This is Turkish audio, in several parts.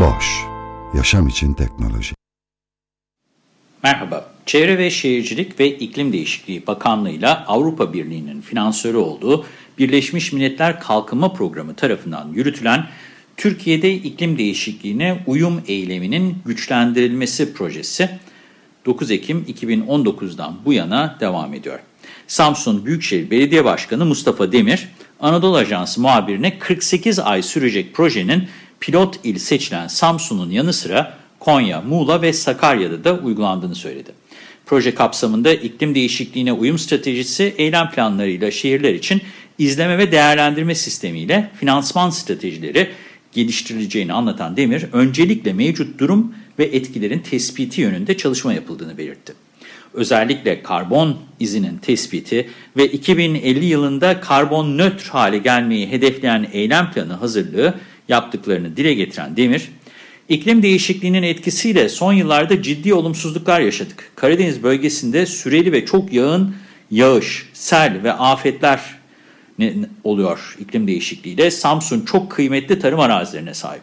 Boş, yaşam için teknoloji. Merhaba, Çevre ve Şehircilik ve İklim Değişikliği Bakanlığı'yla Avrupa Birliği'nin finansörü olduğu Birleşmiş Milletler Kalkınma Programı tarafından yürütülen Türkiye'de iklim değişikliğine uyum eyleminin güçlendirilmesi projesi 9 Ekim 2019'dan bu yana devam ediyor. Samsun Büyükşehir Belediye Başkanı Mustafa Demir, Anadolu Ajansı muhabirine 48 ay sürecek projenin pilot il seçilen Samsun'un yanı sıra Konya, Muğla ve Sakarya'da da uygulandığını söyledi. Proje kapsamında iklim değişikliğine uyum stratejisi, eylem planlarıyla şehirler için izleme ve değerlendirme sistemiyle finansman stratejileri geliştirileceğini anlatan Demir, öncelikle mevcut durum ve etkilerin tespiti yönünde çalışma yapıldığını belirtti. Özellikle karbon izinin tespiti ve 2050 yılında karbon nötr hale gelmeyi hedefleyen eylem planı hazırlığı yaptıklarını dile getiren Demir, iklim değişikliğinin etkisiyle son yıllarda ciddi olumsuzluklar yaşadık. Karadeniz bölgesinde süreli ve çok yağın yağış, sel ve afetler oluyor iklim değişikliğiyle? Samsun çok kıymetli tarım arazilerine sahip.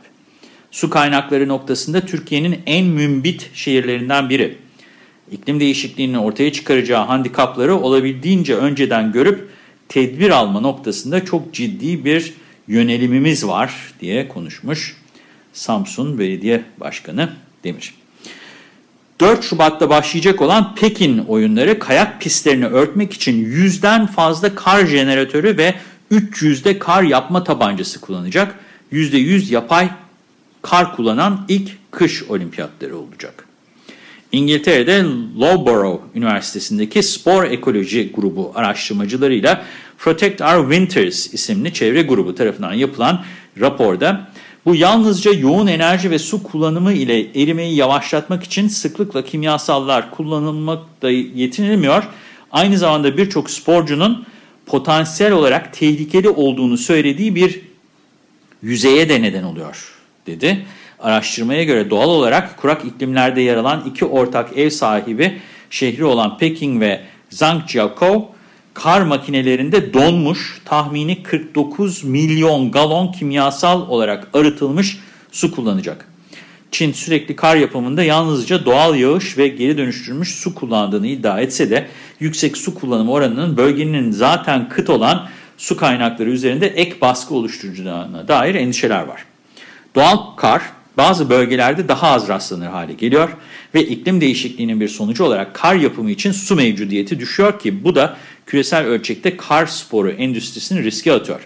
Su kaynakları noktasında Türkiye'nin en mümbit şehirlerinden biri. İklim değişikliğinin ortaya çıkaracağı handikapları olabildiğince önceden görüp tedbir alma noktasında çok ciddi bir yönelimimiz var diye konuşmuş Samsun Belediye Başkanı Demir. 4 Şubat'ta başlayacak olan Pekin oyunları kayak pistlerini örtmek için yüzden fazla kar jeneratörü ve 300'de kar yapma tabancası kullanacak. %100 yapay kar kullanan ilk kış olimpiyatları olacak. İngiltere'de Loughborough Üniversitesi'ndeki spor ekoloji grubu araştırmacılarıyla Protect Our Winters isimli çevre grubu tarafından yapılan raporda bu yalnızca yoğun enerji ve su kullanımı ile erimeyi yavaşlatmak için sıklıkla kimyasallar kullanılmakta yetinilmiyor. Aynı zamanda birçok sporcunun potansiyel olarak tehlikeli olduğunu söylediği bir yüzeye de neden oluyor, dedi. Araştırmaya göre doğal olarak kurak iklimlerde yer alan iki ortak ev sahibi şehri olan Peking ve Zhangjiakou, kar makinelerinde donmuş tahmini 49 milyon galon kimyasal olarak arıtılmış su kullanacak. Çin sürekli kar yapımında yalnızca doğal yağış ve geri dönüştürülmüş su kullandığını iddia etse de yüksek su kullanımı oranının bölgenin zaten kıt olan su kaynakları üzerinde ek baskı oluşturacağına dair endişeler var. Doğal kar bazı bölgelerde daha az rastlanır hale geliyor ve iklim değişikliğinin bir sonucu olarak kar yapımı için su mevcudiyeti düşüyor ki bu da küresel ölçekte kar sporu endüstrisini riske atıyor.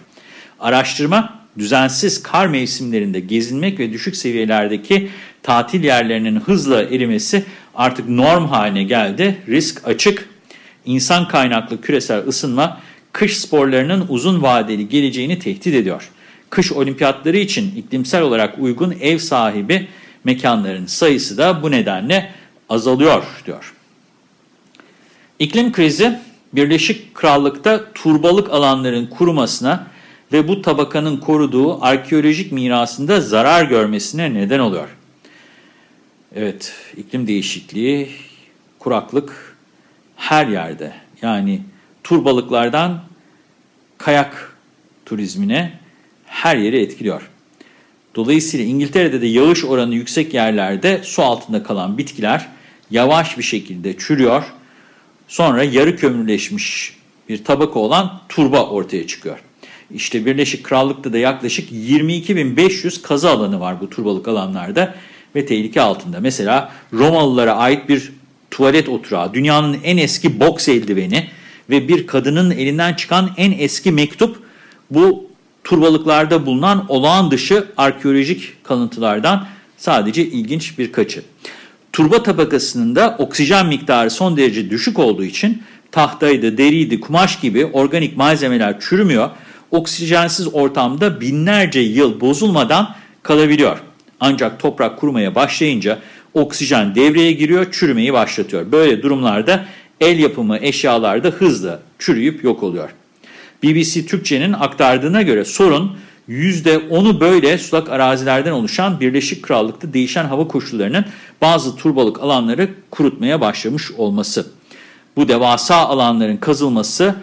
Araştırma, düzensiz kar mevsimlerinde gezinmek ve düşük seviyelerdeki tatil yerlerinin hızla erimesi artık norm haline geldi. Risk açık. İnsan kaynaklı küresel ısınma, kış sporlarının uzun vadeli geleceğini tehdit ediyor. Kış olimpiyatları için iklimsel olarak uygun ev sahibi mekanların sayısı da bu nedenle azalıyor diyor. İklim krizi Birleşik Krallık'ta turbalık alanların kurumasına ve bu tabakanın koruduğu arkeolojik mirasında zarar görmesine neden oluyor. Evet, iklim değişikliği, kuraklık her yerde. Yani turbalıklardan kayak turizmine her yeri etkiliyor. Dolayısıyla İngiltere'de de yağış oranı yüksek yerlerde su altında kalan bitkiler yavaş bir şekilde çürüyor Sonra yarı kömürleşmiş bir tabaka olan turba ortaya çıkıyor. İşte Birleşik Krallık'ta da yaklaşık 22.500 kazı alanı var bu turbalık alanlarda ve tehlike altında. Mesela Romalılara ait bir tuvalet oturağı, dünyanın en eski boks eldiveni ve bir kadının elinden çıkan en eski mektup bu turbalıklarda bulunan olağan dışı arkeolojik kalıntılardan sadece ilginç birkaçı. Turba tabakasının da oksijen miktarı son derece düşük olduğu için tahtaydı, deriydi, kumaş gibi organik malzemeler çürümüyor. oksijensiz ortamda binlerce yıl bozulmadan kalabiliyor. Ancak toprak kurumaya başlayınca oksijen devreye giriyor, çürümeyi başlatıyor. Böyle durumlarda el yapımı eşyalarda hızla çürüyüp yok oluyor. BBC Türkçe'nin aktardığına göre sorun %10'u böyle sulak arazilerden oluşan Birleşik Krallık'ta değişen hava koşullarının bazı turbalık alanları kurutmaya başlamış olması. Bu devasa alanların kazılması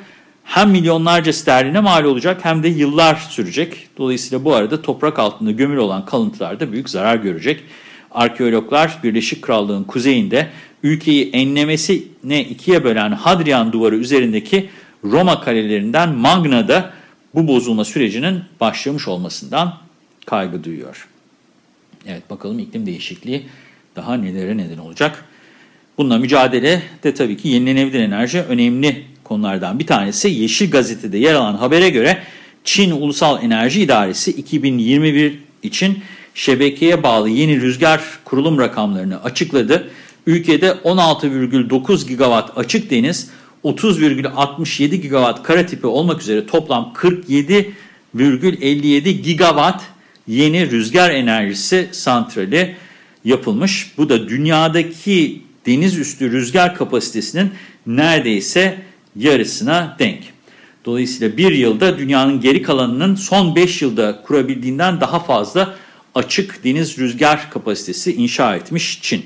hem milyonlarca sterline mal olacak hem de yıllar sürecek. Dolayısıyla bu arada toprak altında gömülü olan kalıntılar da büyük zarar görecek. Arkeologlar Birleşik Krallığın kuzeyinde ülkeyi enlemesine ikiye bölen Hadrian duvarı üzerindeki Roma kalelerinden Magna'da bu bozulma sürecinin başlamış olmasından kaygı duyuyor. Evet bakalım iklim değişikliği daha nelere neden olacak. Bununla mücadele de tabii ki yenilenebilir enerji önemli konulardan bir tanesi. Yeşil Gazete'de yer alan habere göre Çin Ulusal Enerji İdaresi 2021 için şebekeye bağlı yeni rüzgar kurulum rakamlarını açıkladı. Ülkede 16,9 gigawatt açık deniz, 30,67 gigawatt kara tipi olmak üzere toplam 47,57 gigawatt yeni rüzgar enerjisi santrali yapılmış. Bu da dünyadaki deniz üstü rüzgar kapasitesinin neredeyse yarısına denk. Dolayısıyla bir yılda dünyanın geri kalanının son 5 yılda kurabildiğinden daha fazla açık deniz rüzgar kapasitesi inşa etmiş Çin.